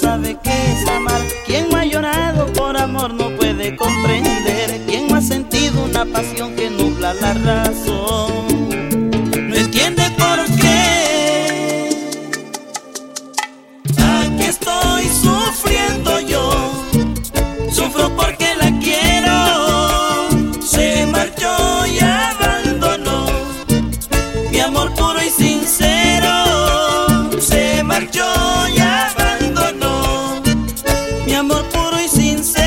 sabe qué es amar. Quien no ha llorado por amor no puede comprender. Quien no ha sentido una pasión que nubla la rabia. mi amor puro y sincero.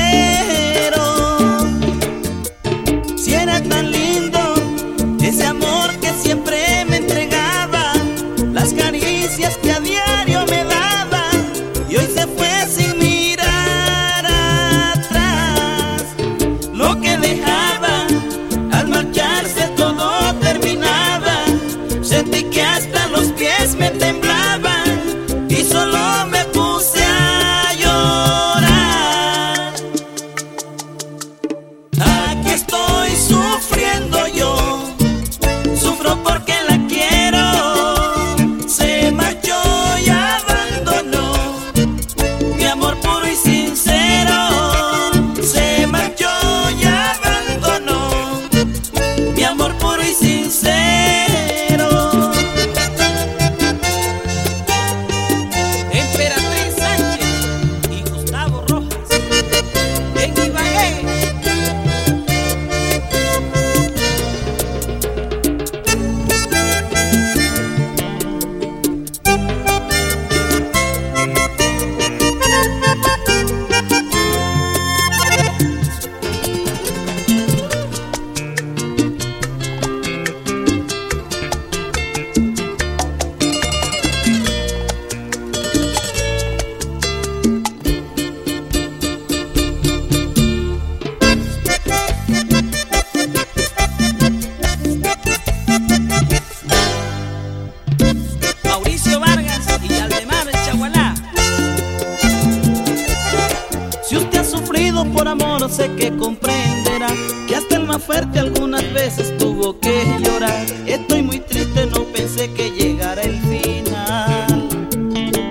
por amor, sé que comprenderá que hasta el más fuerte algunas veces tuvo que llorar. Estoy muy triste, no pensé que llegara el final,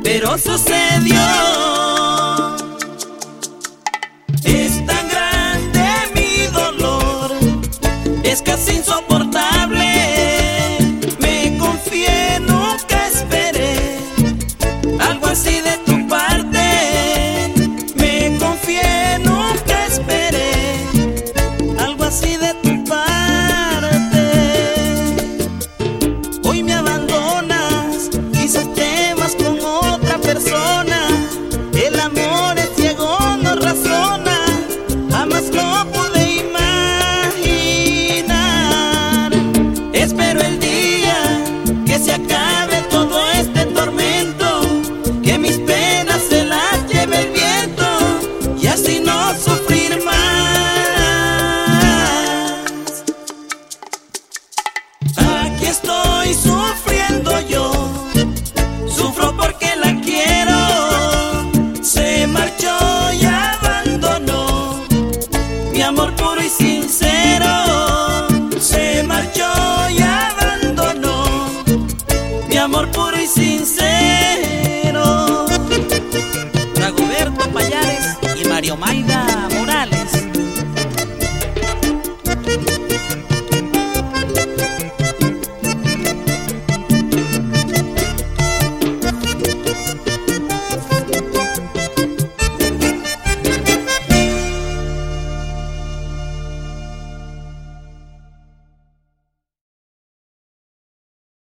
pero sucedió. Es tan grande mi dolor, es casi insoportable. Me confié, nunca esperé algo así de.